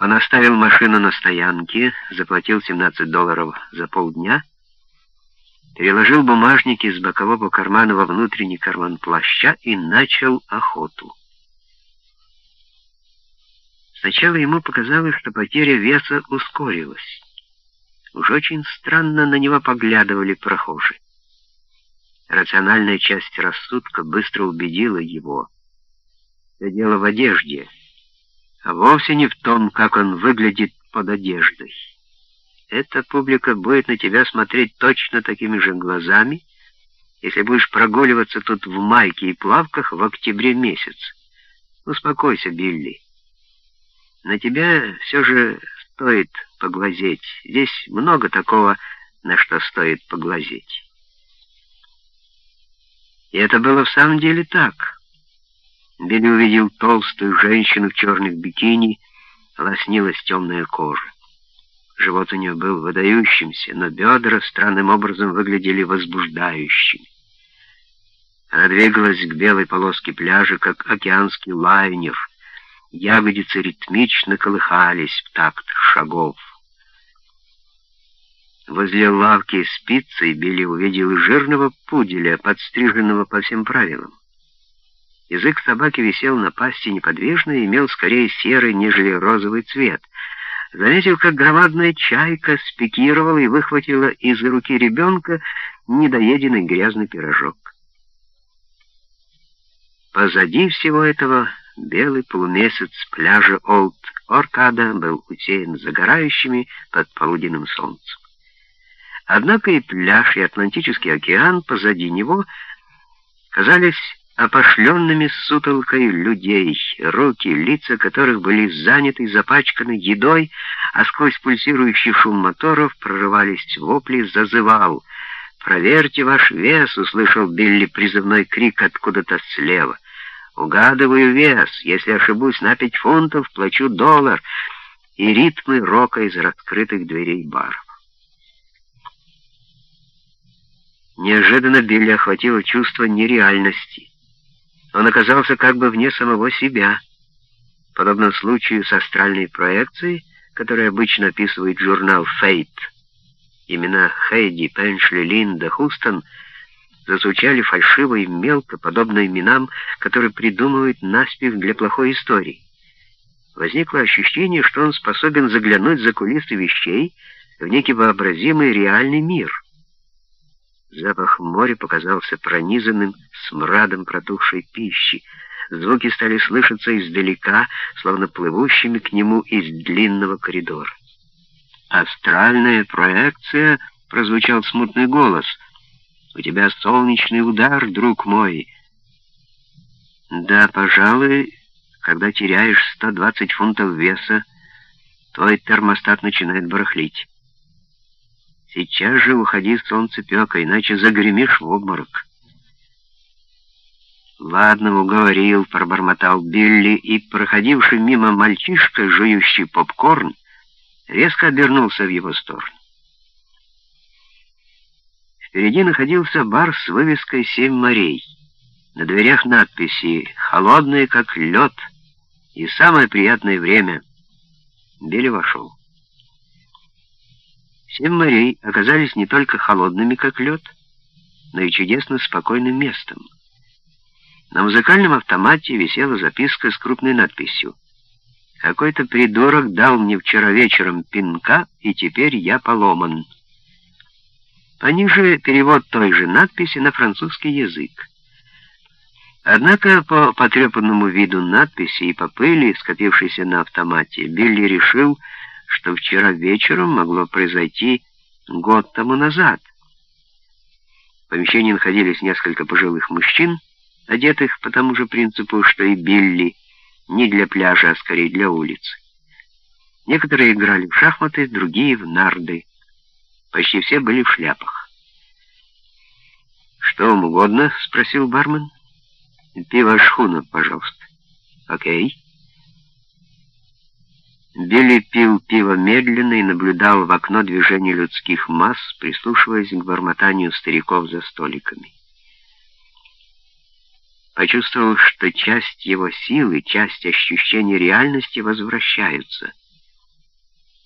Он оставил машину на стоянке, заплатил 17 долларов за полдня, переложил бумажники из бокового кармана во внутренний карман плаща и начал охоту. Сначала ему показалось, что потеря веса ускорилась. Уж очень странно на него поглядывали прохожие. Рациональная часть рассудка быстро убедила его. Это дело в одежде — а вовсе не в том, как он выглядит под одеждой. Эта публика будет на тебя смотреть точно такими же глазами, если будешь прогуливаться тут в майке и плавках в октябре месяц. Успокойся, Билли. На тебя все же стоит поглазеть. Здесь много такого, на что стоит поглазеть. И это было в самом деле так. Билли увидел толстую женщину в черных бикини, лоснилась темная кожа. Живот у нее был выдающимся, но бедра странным образом выглядели возбуждающими. Она двигалась к белой полоске пляжа, как океанский лайнер. Ягодицы ритмично колыхались в такт шагов. Возле лавки с пиццей Билли увидел жирного пуделя, подстриженного по всем правилам. Язык собаки висел на пасти неподвижно и имел скорее серый, нежели розовый цвет. Заметил, как громадная чайка спикировала и выхватила из руки ребенка недоеденный грязный пирожок. Позади всего этого белый полумесяц пляжа Олд-Оркада был усеян загорающими под полуденным солнцем. Однако и пляж, и Атлантический океан позади него казались опошленными сутолкой людей, руки, лица которых были заняты, запачканы едой, а сквозь пульсирующий шум моторов прорывались вопли, зазывал. «Проверьте ваш вес!» — услышал Билли призывной крик откуда-то слева. «Угадываю вес. Если ошибусь на пять фунтов, плачу доллар». И ритмы рока из раскрытых дверей баров. Неожиданно Билли охватило чувство нереальности. Он оказался как бы вне самого себя. Подобно случаю с астральной проекцией, который обычно описывает журнал «Фейт». Имена Хейди, Пеншли, Линда, Хустон зазвучали фальшиво и мелко, подобно именам, которые придумывают наспех для плохой истории. Возникло ощущение, что он способен заглянуть за кулисы вещей в некий вообразимый реальный мир — Запах моря показался пронизанным смрадом протухшей пищи. Звуки стали слышаться издалека, словно плывущими к нему из длинного коридора. «Астральная проекция!» — прозвучал смутный голос. «У тебя солнечный удар, друг мой!» «Да, пожалуй, когда теряешь 120 фунтов веса, твой термостат начинает барахлить». Сейчас же уходи, солнцепека, иначе загремишь в обморок. «Ладно, уговорил», — пробормотал Билли, и, проходивший мимо мальчишка, жующий попкорн, резко обернулся в его сторону. Впереди находился бар с вывеской «Семь морей». На дверях надписи «Холодные, как лед» и «Самое приятное время». Билли вошел. Семь морей оказались не только холодными, как лед, но и чудесно спокойным местом. На музыкальном автомате висела записка с крупной надписью. «Какой-то придурок дал мне вчера вечером пинка, и теперь я поломан». Пониже перевод той же надписи на французский язык. Однако по потрепанному виду надписи и по пыли, скопившейся на автомате, Билли решил, что вчера вечером могло произойти год тому назад. В помещении находились несколько пожилых мужчин, одетых по тому же принципу, что и Билли, не для пляжа, а скорее для улицы. Некоторые играли в шахматы, другие — в нарды. Почти все были в шляпах. «Что вам угодно?» — спросил бармен. «Пиво шхуна, пожалуйста». «Окей». Билли пил пиво медленно и наблюдал в окно движение людских масс, прислушиваясь к бормотанию стариков за столиками. Почувствовал, что часть его силы, часть ощущения реальности возвращаются —